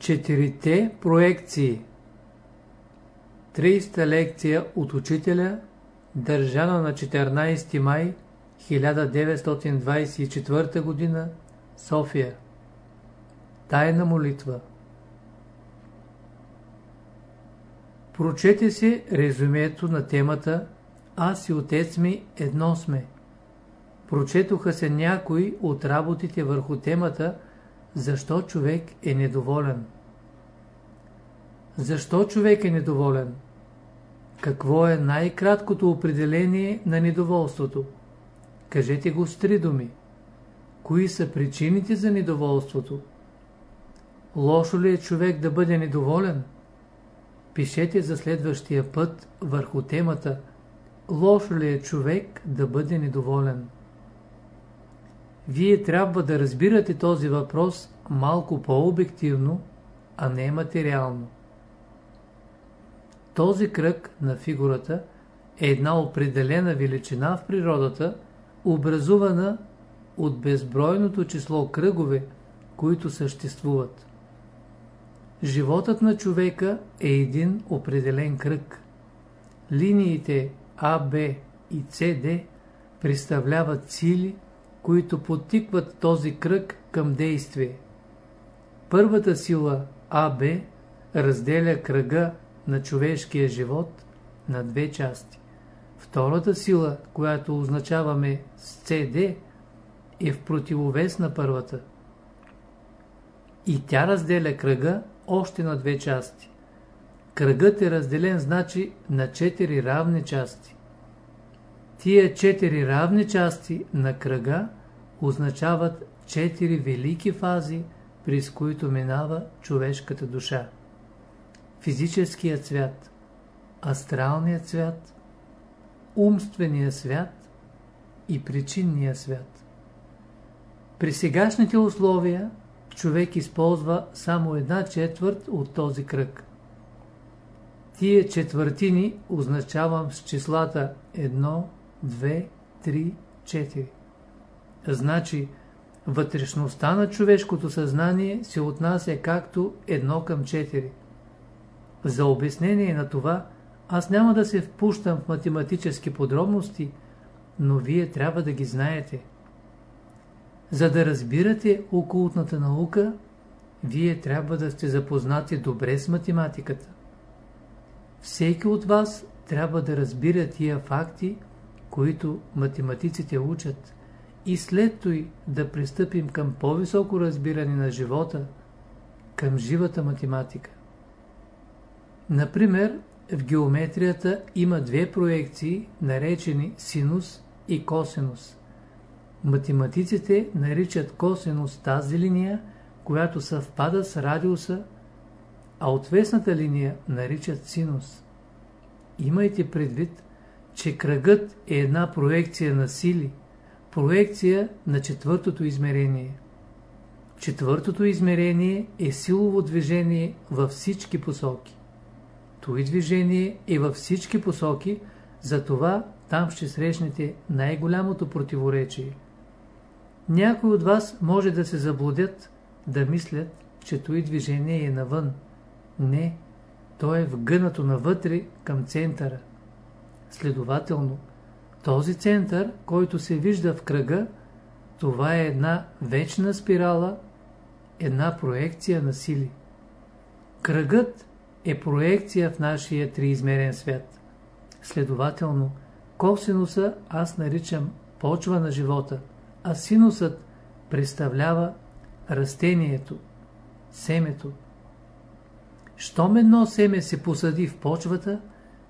Четирите проекции 30-та лекция от учителя, държана на 14 май 1924 г. София Тайна молитва Прочете се резюмето на темата Аз и отец ми едно сме. Прочетоха се някои от работите върху темата Защо човек е недоволен. Защо човек е недоволен? Какво е най-краткото определение на недоволството? Кажете го с три думи. Кои са причините за недоволството? Лошо ли е човек да бъде недоволен? Пишете за следващия път върху темата Лошо ли е човек да бъде недоволен? Вие трябва да разбирате този въпрос малко по-обективно, а не материално. Този кръг на фигурата е една определена величина в природата, образувана от безбройното число кръгове, които съществуват. Животът на човека е един определен кръг. Линиите А, Б и С, Д представляват сили, които потикват този кръг към действие. Първата сила АБ разделя кръга на човешкия живот на две части. Втората сила, която означаваме с CD, е в противовес на първата. И тя разделя кръга още на две части. Кръгът е разделен значи на четири равни части. Тия четири равни части на кръга означават четири велики фази, през които минава човешката душа физическия свят, астралния свят, умствения свят и причинния свят. При сегашните условия човек използва само една четвърт от този кръг. Тие четвъртини означавам с числата 1, 2, 3, 4. Значи, вътрешността на човешкото съзнание се отнася както 1 към 4. За обяснение на това, аз няма да се впущам в математически подробности, но вие трябва да ги знаете. За да разбирате окултната наука, вие трябва да сте запознати добре с математиката. Всеки от вас трябва да разбира тия факти, които математиците учат, и след той да пристъпим към по-високо разбиране на живота, към живата математика. Например, в геометрията има две проекции, наречени синус и косинус. Математиците наричат косинус тази линия, която съвпада с радиуса, а отвесната линия наричат синус. Имайте предвид, че кръгът е една проекция на сили, проекция на четвъртото измерение. Четвъртото измерение е силово движение във всички посоки. Той движение е във всички посоки, затова там ще срещнете най-голямото противоречие. Някои от вас може да се заблудят, да мислят, че той движение е навън. Не, то е вгънато навътре към центъра. Следователно, този център, който се вижда в кръга, това е една вечна спирала, една проекция на сили. Кръгът е проекция в нашия триизмерен свят. Следователно, косинуса аз наричам почва на живота, а синусът представлява растението, семето. Щом едно семе се посади в почвата,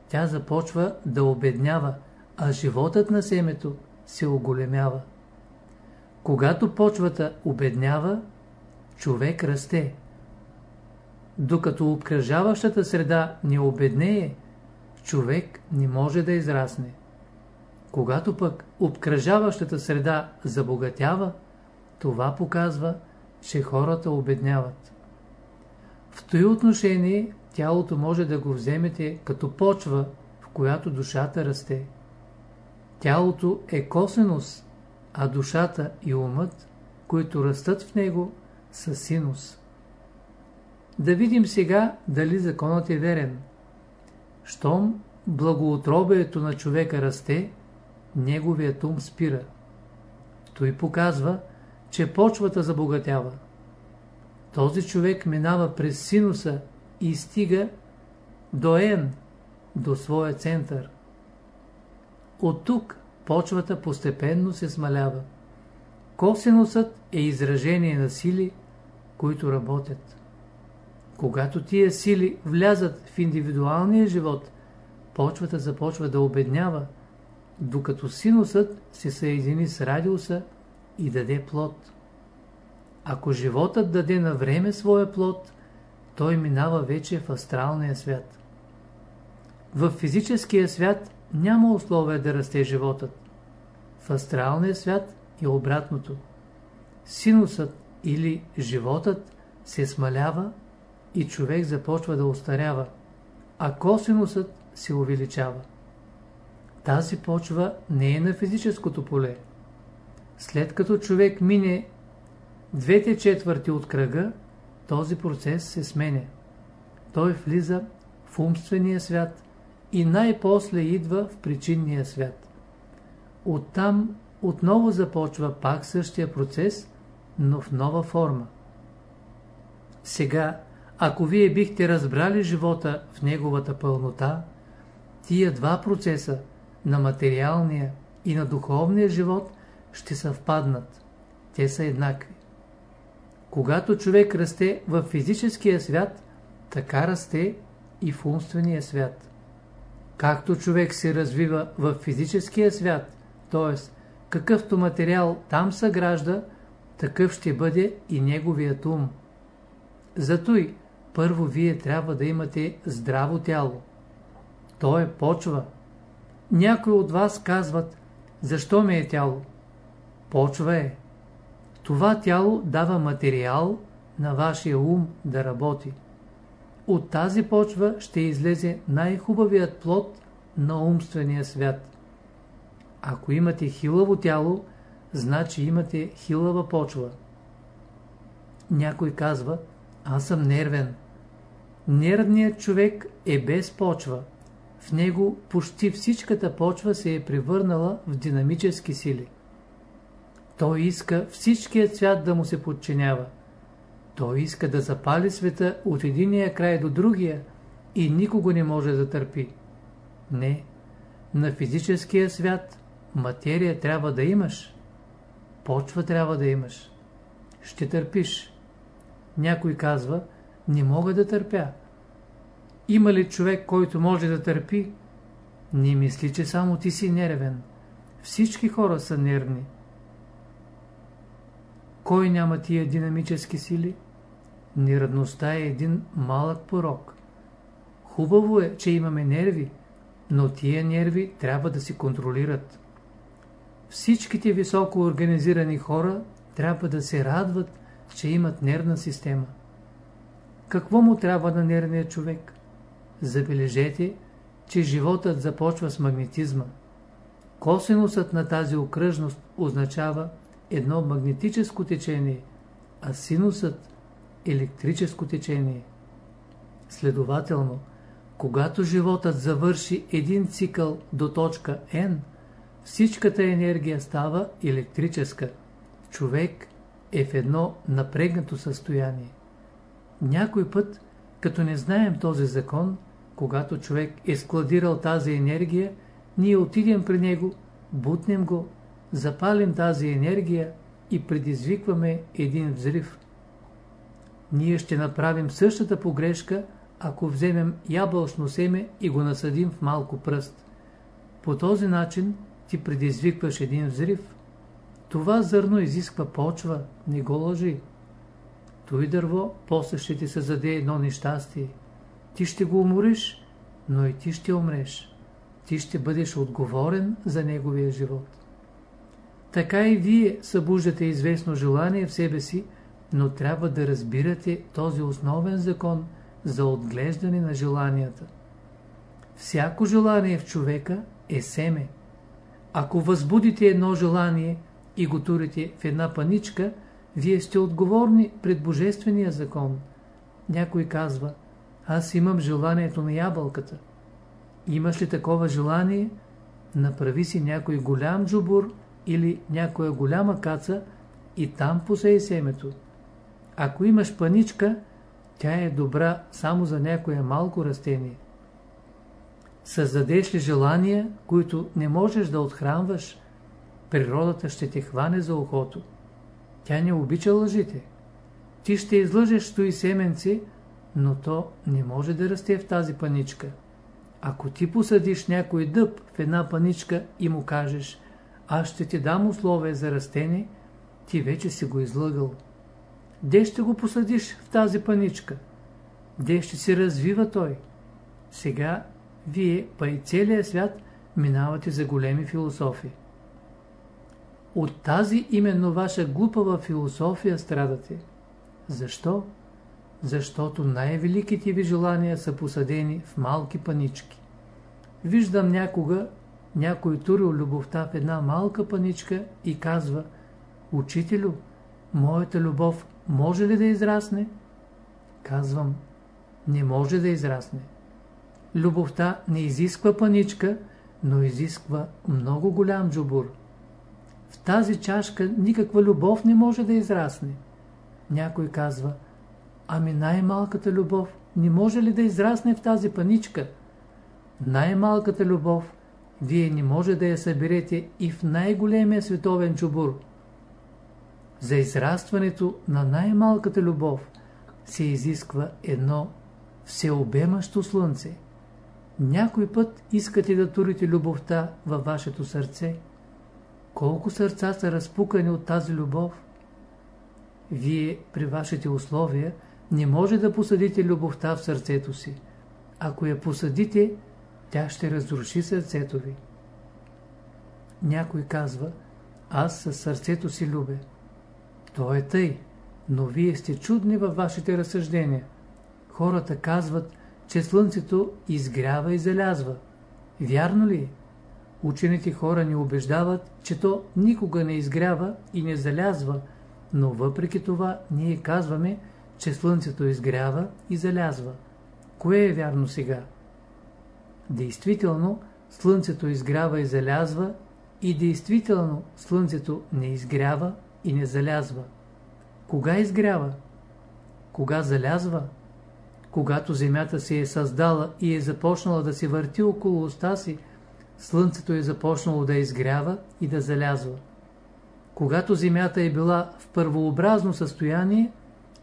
тя започва да обеднява, а животът на семето се оголемява. Когато почвата обеднява, човек расте. Докато обкръжаващата среда не обеднее, човек не може да израсне. Когато пък обкръжаващата среда забогатява, това показва, че хората обедняват. В този отношение тялото може да го вземете като почва, в която душата расте. Тялото е косинус, а душата и умът, които растат в него, са синус. Да видим сега дали законът е верен. Щом благоутробието на човека расте, неговият ум спира. Той показва, че почвата забогатява. Този човек минава през синуса и стига до Н, до своя център. От тук почвата постепенно се смалява. Косинусът е изражение на сили, които работят. Когато тия сили влязат в индивидуалния живот, почвата започва да обеднява, докато синусът се съедини с радиуса и даде плод. Ако животът даде на време своя плод, той минава вече в астралния свят. В физическия свят няма условие да расте животът. В астралния свят е обратното. Синусът или животът се смалява и човек започва да устарява, а косинусът се увеличава. Тази почва не е на физическото поле. След като човек мине двете четвърти от кръга, този процес се сменя. Той влиза в умствения свят и най-после идва в причинния свят. Оттам отново започва пак същия процес, но в нова форма. Сега, ако вие бихте разбрали живота в неговата пълнота, тия два процеса на материалния и на духовния живот ще съвпаднат. Те са еднакви. Когато човек расте в физическия свят, така расте и в умствения свят. Както човек се развива в физическия свят, т.е. какъвто материал там съгражда, такъв ще бъде и неговият ум. Зато и първо вие трябва да имате здраво тяло. То е почва. Някои от вас казват, защо ми е тяло? Почва е. Това тяло дава материал на вашия ум да работи. От тази почва ще излезе най-хубавият плод на умствения свят. Ако имате хилаво тяло, значи имате хилава почва. Някой казва, аз съм нервен. Нервният човек е без почва. В него почти всичката почва се е превърнала в динамически сили. Той иска всичкият свят да му се подчинява. Той иска да запали света от единия край до другия и никого не може да търпи. Не, на физическия свят материя трябва да имаш, почва трябва да имаш. Ще търпиш. Някой казва, не мога да търпя. Има ли човек, който може да търпи? Не мисли, че само ти си нервен. Всички хора са нервни. Кой няма тия динамически сили? Нерадността е един малък порок. Хубаво е, че имаме нерви, но тия нерви трябва да се контролират. Всичките високо организирани хора трябва да се радват, че имат нервна система. Какво му трябва на нервния човек? Забележете, че животът започва с магнетизма. Косинусът на тази окръжност означава едно магнетическо течение, а синусът – електрическо течение. Следователно, когато животът завърши един цикъл до точка N, всичката енергия става електрическа. Човек е в едно напрегнато състояние. Някой път, като не знаем този закон, когато човек е складирал тази енергия, ние отидем при него, бутнем го, запалим тази енергия и предизвикваме един взрив. Ние ще направим същата погрешка, ако вземем ябълшно семе и го насадим в малко пръст. По този начин ти предизвикваш един взрив. Това зърно изисква почва, не го лъжи. Той дърво после ще ти създаде едно нещастие. Ти ще го умориш, но и ти ще умреш. Ти ще бъдеш отговорен за неговия живот. Така и вие събуждате известно желание в себе си, но трябва да разбирате този основен закон за отглеждане на желанията. Всяко желание в човека е семе. Ако възбудите едно желание и го турите в една паничка, вие сте отговорни пред Божествения закон. някой казва, аз имам желанието на ябълката. Имаш ли такова желание? Направи си някой голям джубур или някоя голяма каца и там посей семето. Ако имаш паничка, тя е добра само за някое малко растение. Създадеш ли желания, които не можеш да отхранваш, природата ще те хване за ухото. Тя не обича лъжите. Ти ще излъжеш стои семенци, но то не може да расте в тази паничка. Ако ти посадиш някой дъб в една паничка и му кажеш, аз ще ти дам условия за растение, ти вече си го излъгал. Де ще го посадиш в тази паничка? Де ще се развива той? Сега вие, па и целият свят, минавате за големи философи. От тази именно ваша глупава философия страдате. Защо? Защото най-великите ви желания са посадени в малки панички. Виждам някога някой турил любовта в една малка паничка и казва Учителю, моята любов може ли да израсне? Казвам, не може да израсне. Любовта не изисква паничка, но изисква много голям джубур. В тази чашка никаква любов не може да израсне. Някой казва, ами най-малката любов не може ли да израсне в тази паничка? Най-малката любов вие не може да я съберете и в най-големия световен чубур. За израстването на най-малката любов се изисква едно всеобемащо слънце. Някой път искате да турите любовта във вашето сърце. Колко сърца са разпукани от тази любов? Вие при вашите условия не може да посадите любовта в сърцето си. Ако я посадите, тя ще разруши сърцето ви. Някой казва, аз със сърцето си любя. То е тъй, но вие сте чудни във вашите разсъждения. Хората казват, че слънцето изгрява и залязва. Вярно ли е? Учените хора ни убеждават, че то никога не изгрява и не залязва, но въпреки това ние казваме, че слънцето изгрява и залязва. Кое е вярно сега? Действително, слънцето изгрява и залязва и действително слънцето не изгрява и не залязва. Кога изгрява? Кога залязва? Когато Земята се е създала и е започнала да се върти около уста си, Слънцето е започнало да изгрява и да залязва. Когато Земята е била в първообразно състояние,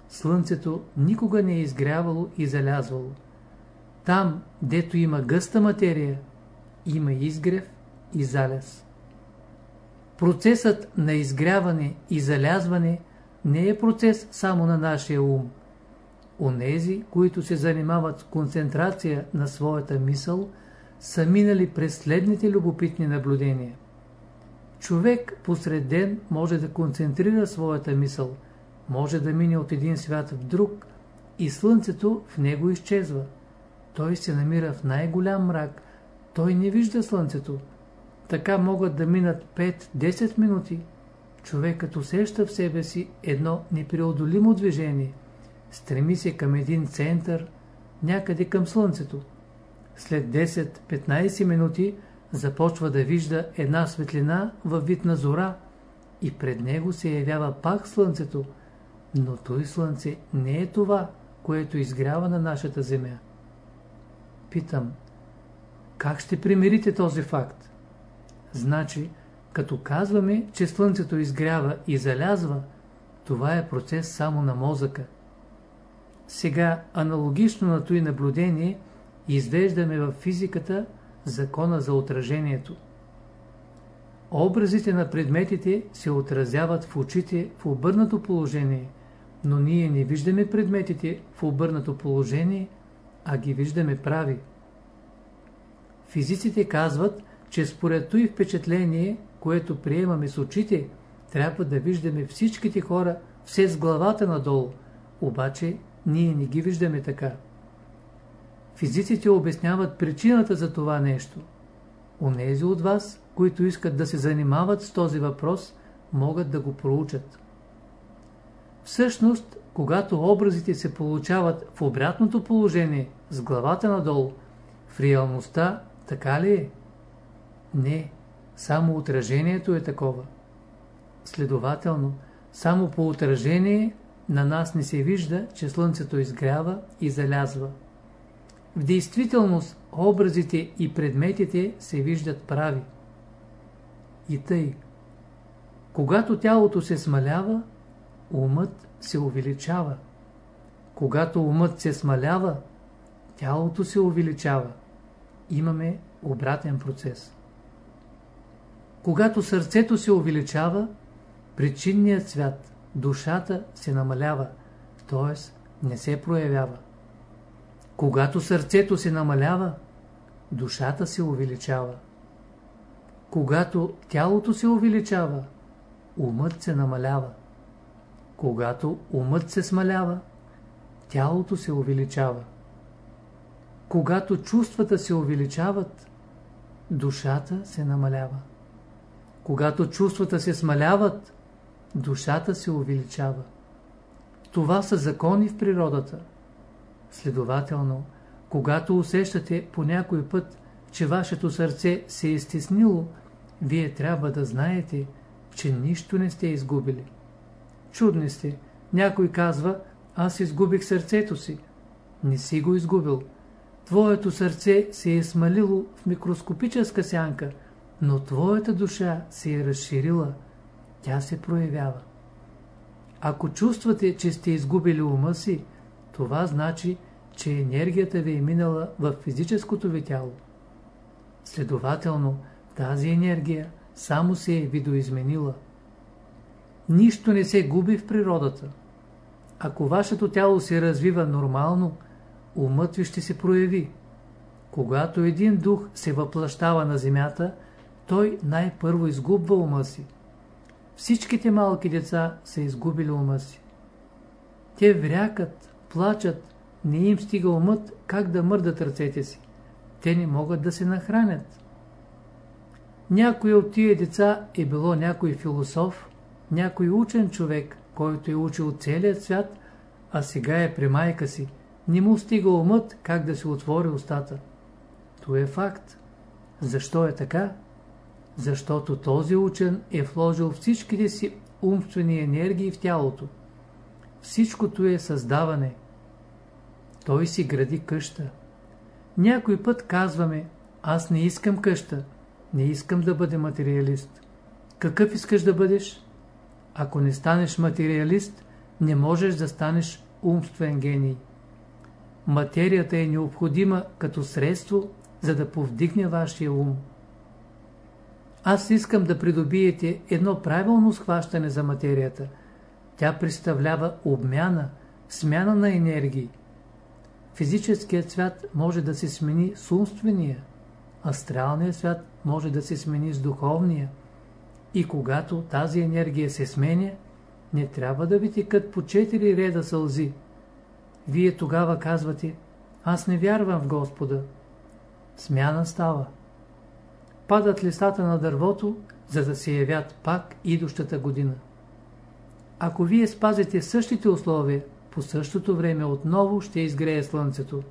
Слънцето никога не е изгрявало и залязвало. Там, дето има гъста материя, има изгрев и заляз. Процесът на изгряване и залязване не е процес само на нашия ум. Онези, които се занимават с концентрация на своята мисъл, са минали през следните любопитни наблюдения. Човек посред ден може да концентрира своята мисъл, може да мине от един свят в друг и слънцето в него изчезва. Той се намира в най-голям мрак, той не вижда слънцето. Така могат да минат 5-10 минути. Човекът усеща в себе си едно непреодолимо движение. Стреми се към един център, някъде към слънцето. След 10-15 минути започва да вижда една светлина във вид на зора и пред него се явява пак слънцето, но той слънце не е това, което изгрява на нашата земя. Питам, как ще примирите този факт? Значи, като казваме, че слънцето изгрява и залязва, това е процес само на мозъка. Сега, аналогично на този наблюдение, извеждаме в физиката закона за отражението. Образите на предметите се отразяват в очите в обърнато положение, но ние не виждаме предметите в обърнато положение, а ги виждаме прави. Физиците казват, че според и впечатление, което приемаме с очите, трябва да виждаме всичките хора все с главата надолу, обаче ние не ги виждаме така. Физиците обясняват причината за това нещо. Онези от вас, които искат да се занимават с този въпрос, могат да го проучат. Всъщност, когато образите се получават в обратното положение, с главата надолу, в реалността така ли е? Не, само отражението е такова. Следователно, само по отражение на нас не се вижда, че Слънцето изгрява и залязва. В действителност образите и предметите се виждат прави. И тъй. Когато тялото се смалява, умът се увеличава. Когато умът се смалява, тялото се увеличава. Имаме обратен процес. Когато сърцето се увеличава, причинният свят, душата се намалява, т.е. не се проявява. Когато сърцето се намалява, душата се увеличава. Когато тялото се увеличава, умът се намалява. Когато умът се смалява, тялото се увеличава. Когато чувствата се увеличават, душата се намалява. Когато чувствата се смаляват, душата се увеличава. Това са закони в природата. Следователно, когато усещате по някой път, че вашето сърце се е стеснило, вие трябва да знаете, че нищо не сте изгубили. Чудни сте. Някой казва, аз изгубих сърцето си. Не си го изгубил. Твоето сърце се е смалило в микроскопическа сянка, но твоята душа се е разширила. Тя се проявява. Ако чувствате, че сте изгубили ума си, това значи, че енергията ви е минала в физическото ви тяло. Следователно, тази енергия само се е видоизменила. Нищо не се губи в природата. Ако вашето тяло се развива нормално, умът ви ще се прояви. Когато един дух се въплащава на земята, той най-първо изгубва ума си. Всичките малки деца са изгубили ума си. Те врякат, плачат, не им стига умът как да мърдат ръцете си. Те не могат да се нахранят. Някой от тия деца е било някой философ, някой учен човек, който е учил целият свят, а сега е при майка си. Не му стига умът как да се отвори устата. То е факт. Защо е така? Защото този учен е вложил всичките си умствени енергии в тялото. Всичкото е създаване. Той си гради къща. Някой път казваме, аз не искам къща, не искам да бъда материалист. Какъв искаш да бъдеш? Ако не станеш материалист, не можеш да станеш умствен гений. Материята е необходима като средство, за да повдигне вашия ум. Аз искам да придобиете едно правилно схващане за материята. Тя представлява обмяна, смяна на енергии. Физическият свят може да се смени с умствения, астралният свят може да се смени с духовния. И когато тази енергия се сменя, не трябва да ви текат по четири реда сълзи. Вие тогава казвате, аз не вярвам в Господа. Смяна става. Падат листата на дървото, за да се явят пак идущата година. Ако вие спазите същите условия, по същото време отново ще изгрее слънцето.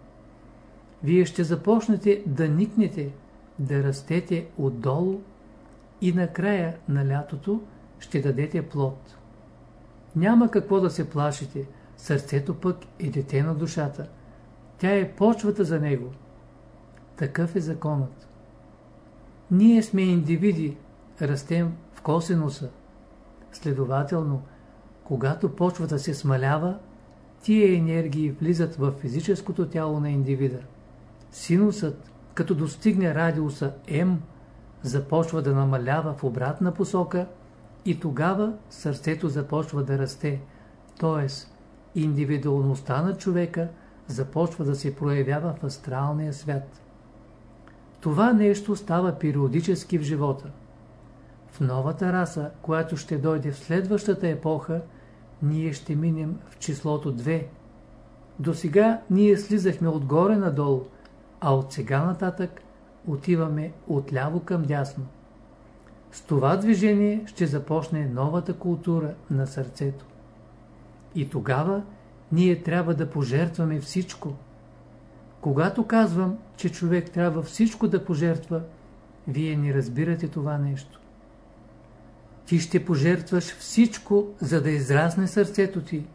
Вие ще започнете да никнете, да растете отдолу и накрая на лятото ще дадете плод. Няма какво да се плашите, сърцето пък е дете на душата. Тя е почвата за него. Такъв е законът. Ние сме индивиди, растем в косинуса. Следователно, когато почвата се смалява, тия енергии влизат в физическото тяло на индивида. Синусът, като достигне радиуса М, започва да намалява в обратна посока и тогава сърцето започва да расте, т.е. индивидуалността на човека започва да се проявява в астралния свят. Това нещо става периодически в живота. В новата раса, която ще дойде в следващата епоха, ние ще минем в числото 2. До сега ние слизахме отгоре надолу, а от сега нататък отиваме отляво към дясно. С това движение ще започне новата култура на сърцето. И тогава ние трябва да пожертваме всичко. Когато казвам, че човек трябва всичко да пожертва, вие не разбирате това нещо. Ти ще пожертваш всичко, за да израсне сърцето ти,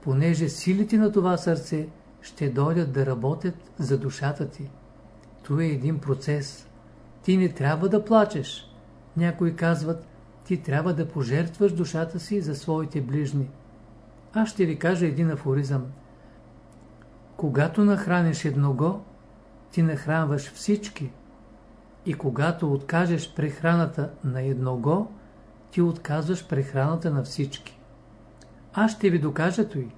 понеже силите на това сърце ще дойдат да работят за душата ти. Това е един процес. Ти не трябва да плачеш. Някои казват, ти трябва да пожертваш душата си за своите ближни. Аз ще ви кажа един афоризъм. Когато нахраниш едного, ти нахранваш всички. И когато откажеш прехраната на едного, ти отказваш прехраната на всички. Аз ще ви докажа той.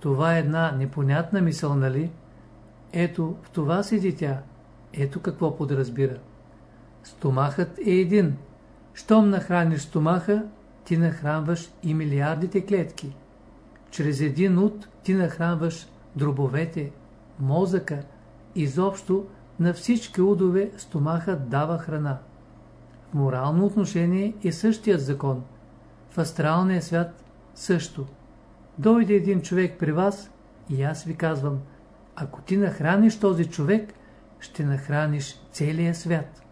Това е една непонятна мисъл, нали? Ето, в това седи тя. Ето какво подразбира. Стомахът е един. Щом нахраниш стомаха, ти нахранваш и милиардите клетки. Чрез един ут ти нахранваш дробовете, мозъка, изобщо на всички удове стомахът дава храна. Морално отношение е същият закон. В астралния свят също. Дойде един човек при вас и аз ви казвам, ако ти нахраниш този човек, ще нахраниш целия свят.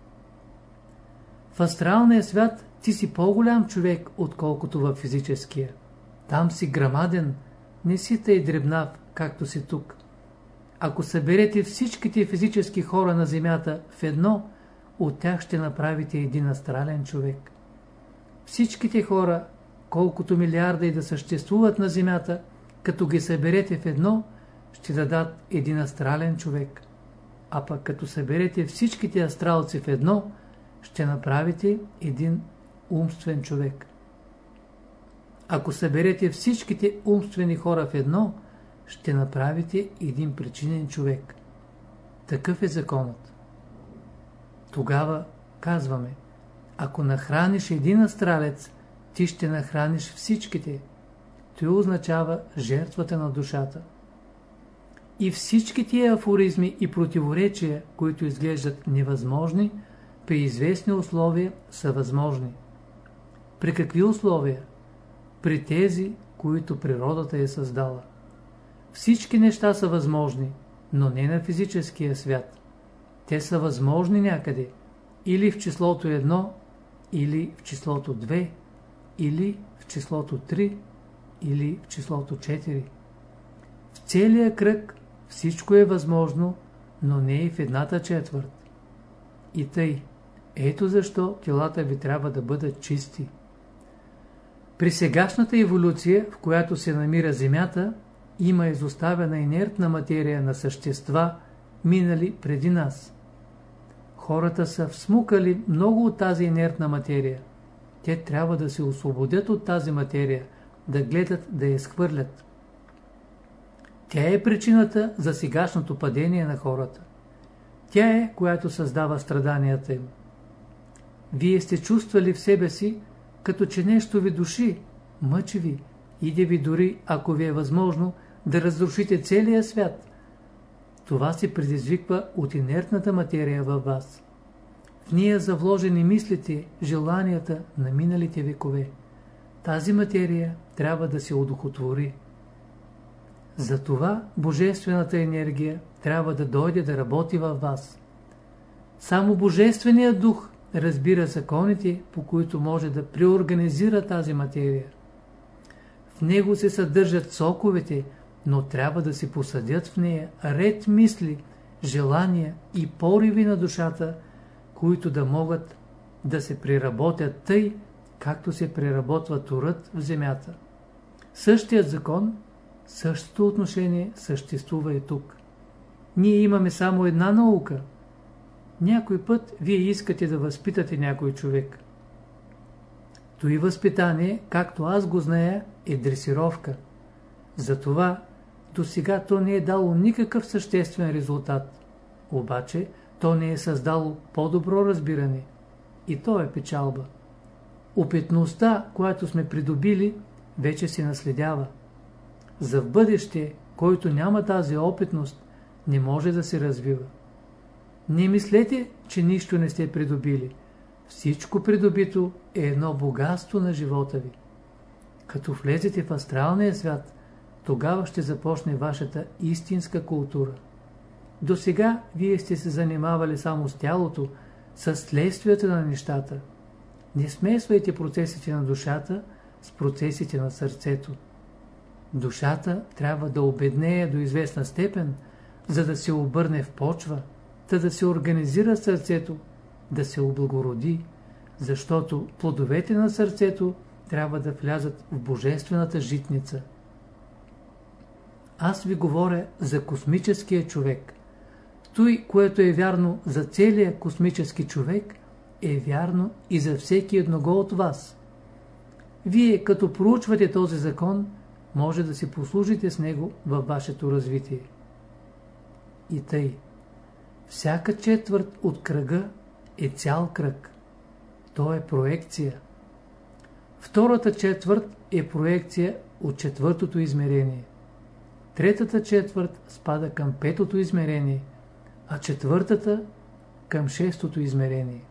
В астралния свят ти си по-голям човек, отколкото в физическия. Там си грамаден, не си тъй дребнав, както си тук. Ако съберете всичките физически хора на Земята в едно, от тях ще направите един астрален човек. Всичките хора, колкото милиарда и да съществуват на Земята, като ги съберете в едно, ще дадат един астрален човек. А пък като съберете всичките астралци в едно, ще направите един умствен човек. Ако съберете всичките умствени хора в едно, ще направите един причинен човек. Такъв е законът. Тогава казваме, ако нахраниш един астралец, ти ще нахраниш всичките. Това означава жертвата на душата. И всички тия афоризми и противоречия, които изглеждат невъзможни, при известни условия са възможни. При какви условия? При тези, които природата е създала. Всички неща са възможни, но не на физическия свят. Те са възможни някъде, или в числото 1, или в числото 2, или в числото 3, или в числото 4. В целия кръг всичко е възможно, но не и в едната четвърт. И тъй, ето защо телата ви трябва да бъдат чисти. При сегашната еволюция, в която се намира Земята, има изоставена инертна материя на същества, минали преди нас. Хората са всмукали много от тази инертна материя. Те трябва да се освободят от тази материя, да гледат да я схвърлят. Тя е причината за сегашното падение на хората. Тя е, която създава страданията им. Вие сте чувствали в себе си, като че нещо ви души, мъчи ви, иде ви дори, ако ви е възможно, да разрушите целия свят. Това се предизвиква от инертната материя във вас. В нея завложени мислите, желанията на миналите векове. Тази материя трябва да се удохотвори. Затова Божествената енергия трябва да дойде да работи във вас. Само Божественият дух разбира законите, по които може да преорганизира тази материя. В него се съдържат соковете, но трябва да се посадят в нея ред мисли, желания и пориви на душата, които да могат да се преработят тъй, както се преработва турът в земята. Същият закон, същото отношение съществува и тук. Ние имаме само една наука. Някой път вие искате да възпитате някой човек. Той възпитание, както аз го зная, е дресировка. Затова до сега то не е дало никакъв съществен резултат. Обаче, то не е създало по-добро разбиране. И то е печалба. Опитността, която сме придобили, вече се наследява. За в бъдеще, който няма тази опитност, не може да се развива. Не мислете, че нищо не сте придобили. Всичко придобито е едно богатство на живота ви. Като влезете в астралния свят, тогава ще започне вашата истинска култура. До сега вие сте се занимавали само с тялото, с следствията на нещата. Не смесвайте процесите на душата с процесите на сърцето. Душата трябва да обеднее до известна степен, за да се обърне в почва, та да се организира сърцето, да се облагороди, защото плодовете на сърцето трябва да влязат в божествената житница. Аз ви говоря за космическия човек. Той, което е вярно за целия космически човек, е вярно и за всеки едного от вас. Вие, като проучвате този закон, може да си послужите с него във вашето развитие. И тъй. Всяка четвърт от кръга е цял кръг. То е проекция. Втората четвърт е проекция от четвъртото измерение. Третата четвърт спада към петото измерение, а четвъртата към шестото измерение.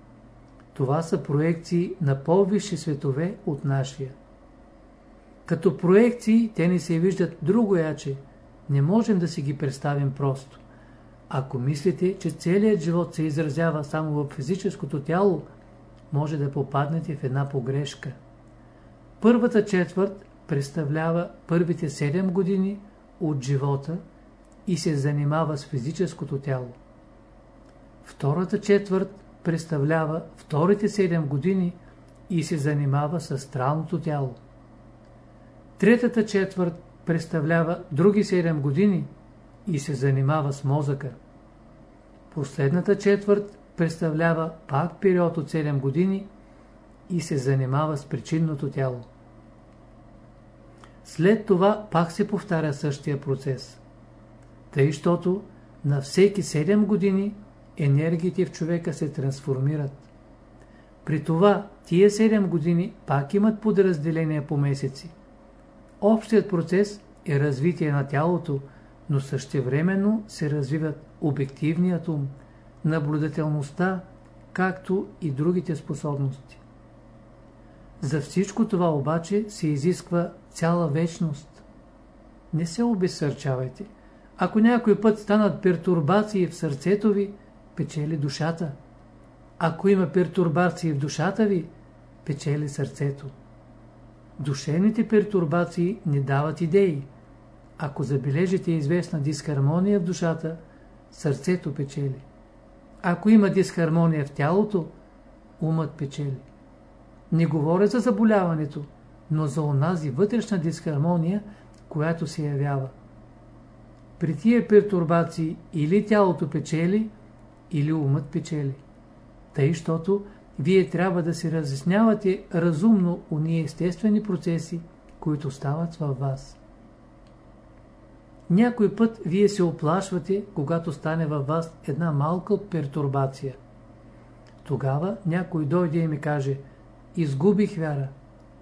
Това са проекции на по-висши светове от нашия. Като проекции те не се виждат друго яче, не можем да си ги представим просто. Ако мислите, че целият живот се изразява само в физическото тяло, може да попаднете в една погрешка. Първата четвърт представлява първите 7 години от живота и се занимава с физическото тяло. Втората четвърт представлява вторите 7 години и се занимава с астралното тяло. Третата четвърт представлява други 7 години и се занимава с мозъка. Последната четвърт представлява пак период от 7 години и се занимава с причинното тяло. След това пак се повтаря същия процес. Тъй, щото на всеки 7 години енергиите в човека се трансформират. При това тия 7 години пак имат подразделения по месеци. Общият процес е развитие на тялото, но същевременно се развиват обективният ум, наблюдателността, както и другите способности. За всичко това обаче се изисква цяла вечност. Не се обесърчавайте. Ако някой път станат пертурбации в сърцето ви, печели душата. Ако има пертурбации в душата ви, печели сърцето. Душевните пертурбации не дават идеи. Ако забележите известна дисхармония в душата, сърцето печели. Ако има дисхармония в тялото, умът печели. Не говоря за заболяването, но за онази вътрешна дисхармония, която се явява. При тия пертурбации или тялото печели, или умът печели. Тъй, щото вие трябва да се разяснявате разумно уния естествени процеси, които стават във вас. Някой път вие се оплашвате, когато стане във вас една малка пертурбация. Тогава някой дойде и ми каже, изгубих вяра,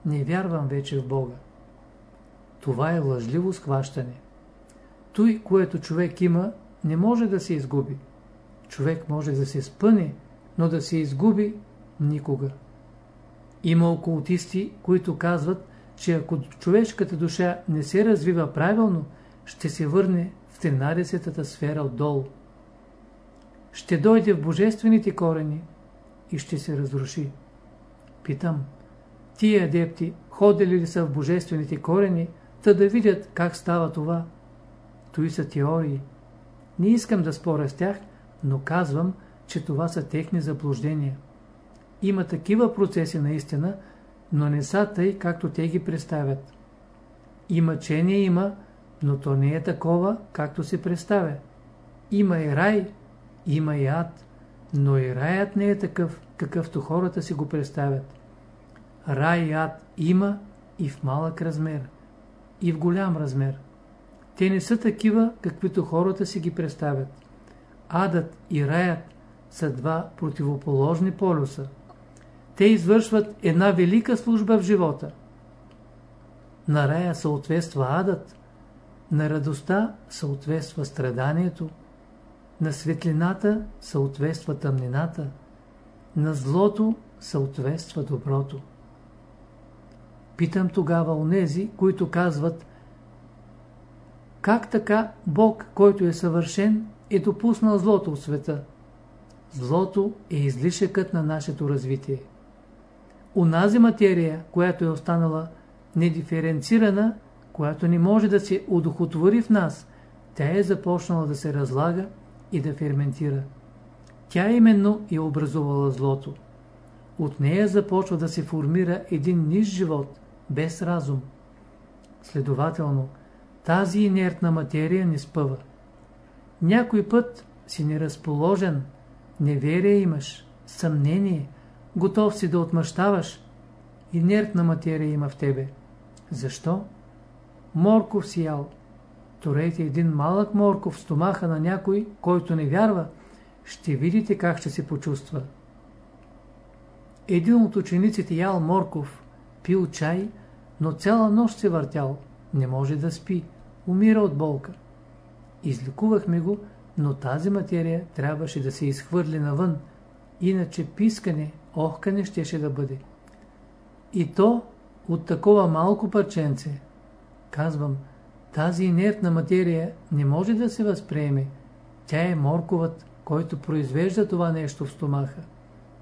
не вярвам вече в Бога. Това е лъжливо схващане. Той, което човек има, не може да се изгуби. Човек може да се спъне, но да се изгуби никога. Има окултисти, които казват, че ако човешката душа не се развива правилно, ще се върне в 13-та сфера отдолу. Ще дойде в божествените корени и ще се разруши. Питам, тия адепти ходили ли са в божествените корени, та да видят как става това? Той са теории. Не искам да споря с тях, но казвам, че това са техни заблуждения. Има такива процеси наистина, но не са тъй, както те ги представят. И мъчение има, но то не е такова, както се представя. Има и рай, има и ад, но и раят не е такъв, какъвто хората си го представят. Рай и ад има и в малък размер, и в голям размер. Те не са такива, каквито хората си ги представят. Адът и раят са два противоположни полюса. Те извършват една велика служба в живота. На рая съответства адът, на радостта съответства страданието, на светлината съответства тъмнината, на злото съответства доброто. Питам тогава онези, които казват Как така Бог, който е съвършен, е допуснал злото в света? Злото е излишъкът на нашето развитие. Унази материя, която е останала недиференцирана, която не може да се удохотвори в нас, тя е започнала да се разлага и да ферментира. Тя именно е образувала злото. От нея започва да се формира един ниш живот, без разум. Следователно, тази инертна материя не спъва. Някой път си неразположен, неверие имаш, съмнение, готов си да отмъщаваш. Инертна материя има в тебе. Защо? Морков си ял. Торете един малък морков в стомаха на някой, който не вярва, ще видите как ще се почувства. Един от учениците ял морков, пил чай, но цяла нощ се въртял, не може да спи, умира от болка. Излекувахме го, но тази материя трябваше да се изхвърли навън, иначе пискане, охкане щеше да бъде. И то от такова малко парченце. Казвам, тази инертна материя не може да се възприеме. Тя е морковът, който произвежда това нещо в стомаха.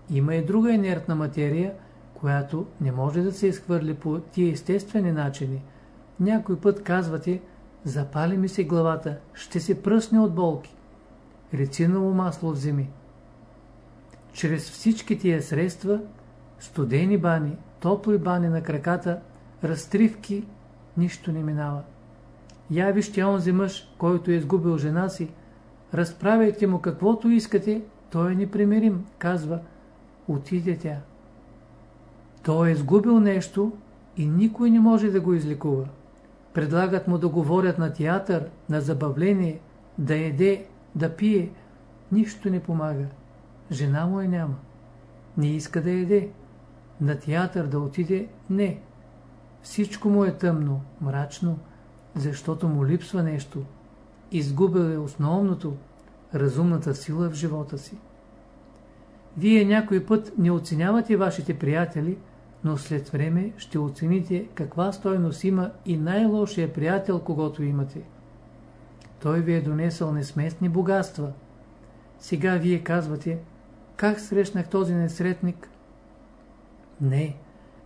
Има и друга инертна материя, която не може да се изхвърли по тия естествени начини. Някой път казвате, запали ми се главата, ще се пръсне от болки. Рециново масло вземи. Чрез всички тия средства, студени бани, топли бани на краката, разтривки, нищо не минава. Я вижте онзи мъж, който е изгубил жена си, разправяйте му каквото искате, той е непримирим, казва, отиде тя. Той е изгубил нещо и никой не може да го изликува. Предлагат му да говорят на театър, на забавление, да еде, да пие. Нищо не помага. Жена му е няма. Не иска да еде. На театър да отиде – не. Всичко му е тъмно, мрачно, защото му липсва нещо. Изгубил е основното, разумната сила в живота си. Вие някой път не оценявате вашите приятели, но след време ще оцените каква стойност има и най-лошия приятел, когато имате. Той ви е донесъл несметни богатства. Сега вие казвате, как срещнах този несретник? Не,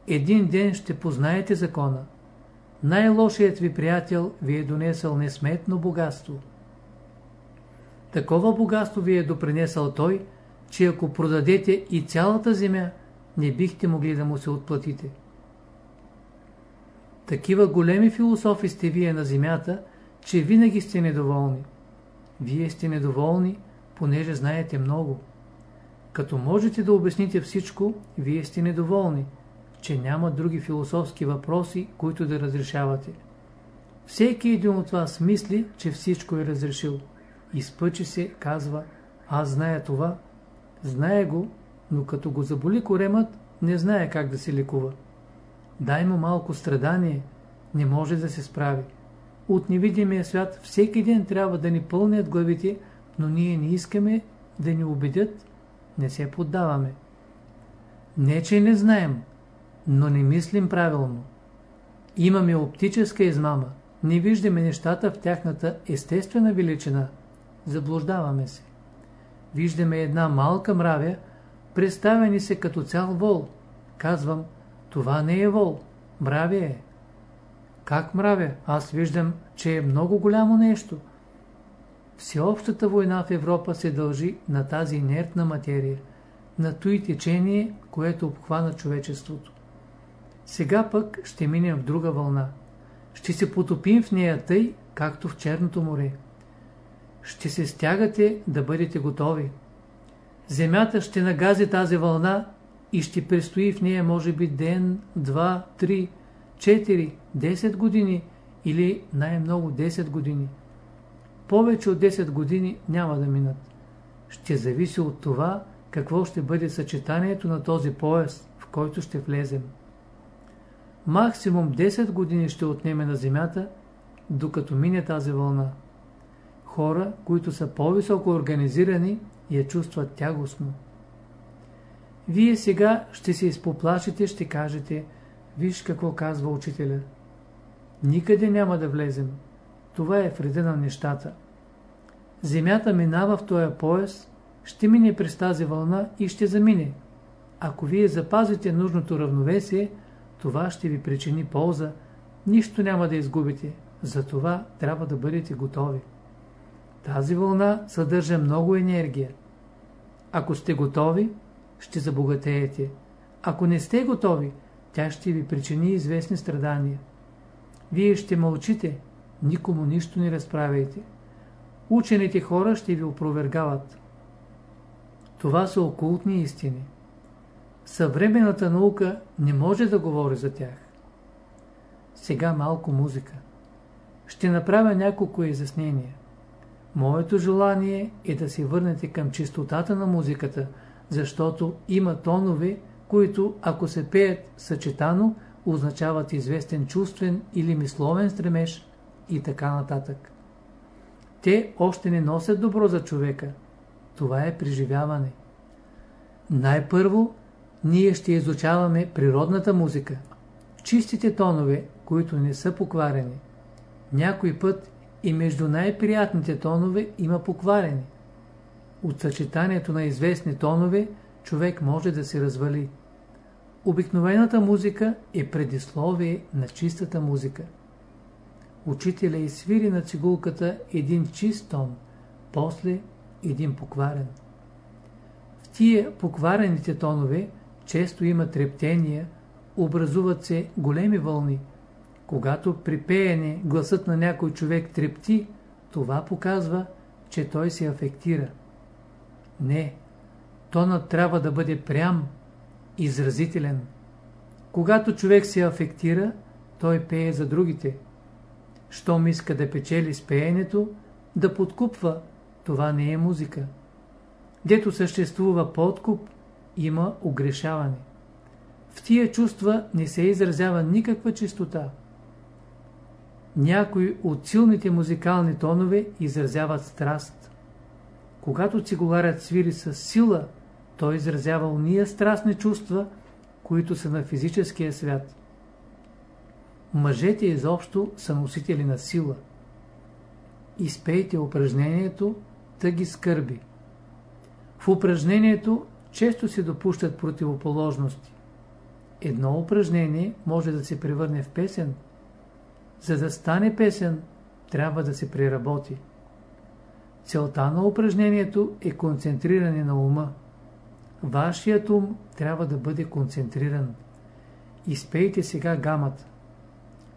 един ден ще познаете закона. Най-лошият ви приятел ви е донесъл несметно богатство. Такова богатство ви е допринесъл той, че ако продадете и цялата земя, не бихте могли да му се отплатите. Такива големи философи сте вие на земята, че винаги сте недоволни. Вие сте недоволни, понеже знаете много. Като можете да обясните всичко, вие сте недоволни, че няма други философски въпроси, които да разрешавате. Всеки един от вас мисли, че всичко е разрешил. Изпъчи се, казва, аз зная това. Знае го, но като го заболи коремът, не знае как да се лекува. Дай му малко страдание, не може да се справи. От невидимия свят всеки ден трябва да ни пълнят главите, но ние не искаме да ни убедят, не се поддаваме. Не, че не знаем, но не мислим правилно. Имаме оптическа измама, не виждаме нещата в тяхната естествена величина. Заблуждаваме се. Виждаме една малка мравя, представени се като цял вол. Казвам, това не е вол, мравя е. Как мравя? Аз виждам, че е много голямо нещо. Всеобщата война в Европа се дължи на тази инертна материя, на той течение, което обхвана човечеството. Сега пък ще минем в друга вълна. Ще се потопим в нея тъй, както в Черното море. Ще се стягате да бъдете готови. Земята ще нагази тази вълна и ще престои в нея може би ден, два, три, четири, десет години или най-много 10 години. Повече от 10 години няма да минат. Ще зависи от това, какво ще бъде съчетанието на този пояс, в който ще влезем. Максимум 10 години ще отнеме на Земята, докато мине тази вълна. Хора, които са по-високо организирани, я чувстват тягостно. Вие сега ще се изпоплашите, ще кажете, виж какво казва учителя. Никъде няма да влезем. това е вреда на нещата. Земята минава в този пояс, ще мине през тази вълна и ще замине. Ако вие запазите нужното равновесие, това ще ви причини полза, нищо няма да изгубите. Затова трябва да бъдете готови. Тази вълна съдържа много енергия. Ако сте готови, ще забогатеете. Ако не сте готови, тя ще ви причини известни страдания. Вие ще мълчите, никому нищо не разправяйте. Учените хора ще ви опровергават. Това са окултни истини. Съвременната наука не може да говори за тях. Сега малко музика. Ще направя няколко изяснения. Моето желание е да се върнете към чистотата на музиката, защото има тонове, които, ако се пеят съчетано, означават известен чувствен или мисловен стремеж и така нататък. Те още не носят добро за човека. Това е преживяване. Най-първо, ние ще изучаваме природната музика. Чистите тонове, които не са покварени. Някой път и между най-приятните тонове има покварени. От съчетанието на известни тонове човек може да се развали. Обикновената музика е предисловие на чистата музика. Учителя изсвири на цигулката един чист тон, после един покварен. В тия покварените тонове често има трептения, образуват се големи вълни. Когато при пеене гласът на някой човек трепти, това показва, че той се афектира. Не, тонът трябва да бъде прям, изразителен. Когато човек се афектира, той пее за другите. Щом иска да печели с пеенето, да подкупва, това не е музика. Дето съществува подкуп, има огрешаване. В тия чувства не се изразява никаква чистота. Някои от силните музикални тонове изразяват страст. Когато цигуларят свири с сила, той изразява уния страстни чувства, които са на физическия свят. Мъжете изобщо са носители на сила. Изпейте упражнението, да ги скърби. В упражнението често се допущат противоположности. Едно упражнение може да се превърне в песен. За да стане песен, трябва да се преработи. Целта на упражнението е концентриране на ума. Вашият ум трябва да бъде концентриран. Изпейте сега гамата.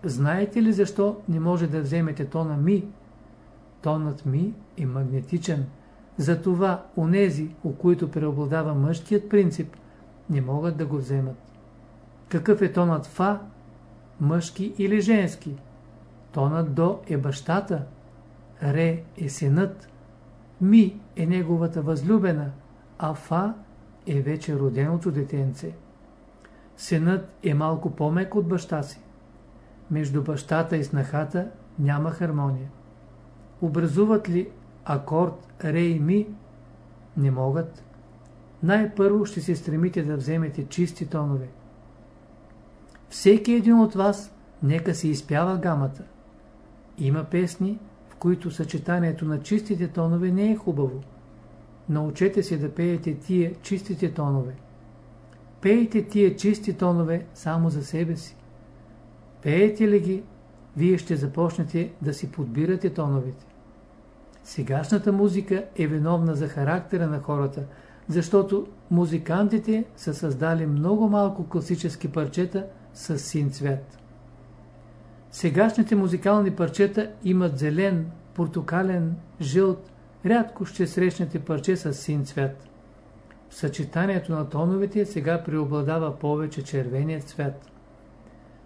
Знаете ли защо не може да вземете тона ми? Тонът ми е магнетичен. Затова онези, у които преобладава мъжкият принцип, не могат да го вземат. Какъв е тонът Фа? Мъжки или женски? Тонът До е бащата, Ре е синът, Ми е неговата възлюбена, а Фа е вече роденото детенце. Синът е малко по-мек от баща си. Между бащата и снахата няма хармония. Образуват ли акорд ре и ми? Не могат. Най-първо ще се стремите да вземете чисти тонове. Всеки един от вас нека се изпява гамата. Има песни, в които съчетанието на чистите тонове не е хубаво. Научете се да пеете тия чистите тонове. Пейте тия чисти тонове само за себе си. Пеете ли ги, вие ще започнете да си подбирате тоновете. Сегашната музика е виновна за характера на хората, защото музикантите са създали много малко класически парчета с син цвят. Сегашните музикални парчета имат зелен, портокален, жълт, рядко ще срещнете парче с син цвят. В съчетанието на тоновете сега преобладава повече червеният цвят.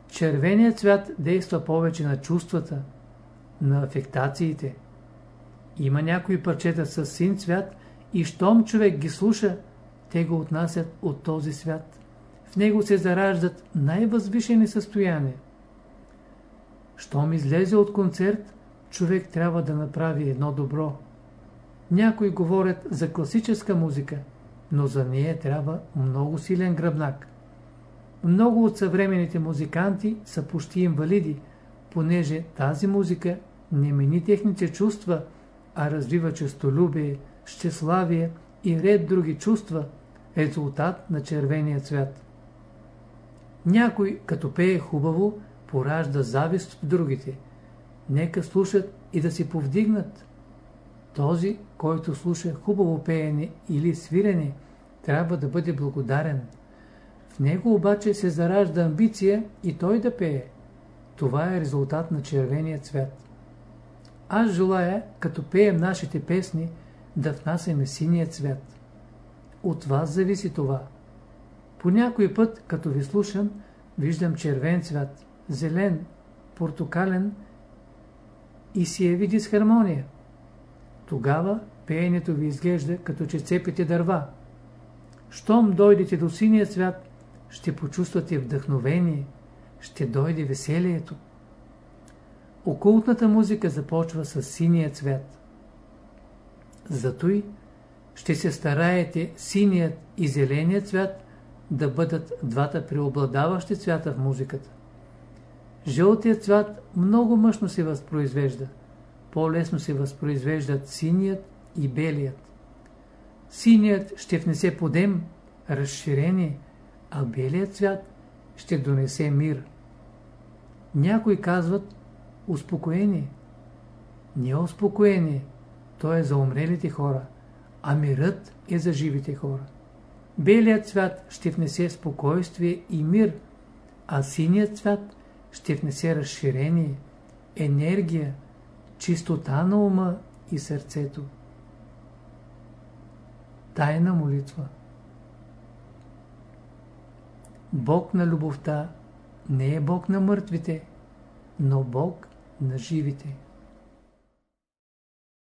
Червеният цвят действа повече на чувствата, на афектациите. Има някои парчета с син цвят и щом човек ги слуша, те го отнасят от този свят. В него се зараждат най-възвишени състояния. Щом излезе от концерт, човек трябва да направи едно добро. Някои говорят за класическа музика, но за нея трябва много силен гръбнак. Много от съвременните музиканти са почти инвалиди, понеже тази музика не мени техните чувства, а развива честолюбие, щеславие и ред други чувства, резултат на червения цвят. Някой, като пее хубаво, поражда завист в другите. Нека слушат и да си повдигнат. Този, който слуша хубаво пеене или свирене, трябва да бъде благодарен. В него обаче се заражда амбиция и той да пее. Това е резултат на червения цвят. Аз желая, като пеем нашите песни, да внасяме синия цвят. От вас зависи това. По някой път, като ви слушам, виждам червен цвят, зелен, портокален и си е ви дисхармония. Тогава пеенето ви изглежда като че цепите дърва. Щом дойдете до синия цвят, ще почувствате вдъхновение, ще дойде веселието. Окултната музика започва с синия цвят. Затой ще се стараете синият и зеленият цвят да бъдат двата преобладаващи цвята в музиката. Жълтият цвят много мъжно се възпроизвежда. По-лесно се възпроизвеждат синият и белият. Синият ще внесе подем, разширение, а белият цвят ще донесе мир. Някои казват успокоение. Не е успокоение, то е за умрелите хора, а мирът е за живите хора. Белият цвят ще внесе спокойствие и мир, а синият цвят ще внесе разширение, енергия, чистота на ума и сърцето. Тайна молитва Бог на любовта не е Бог на мъртвите, но Бог на живите.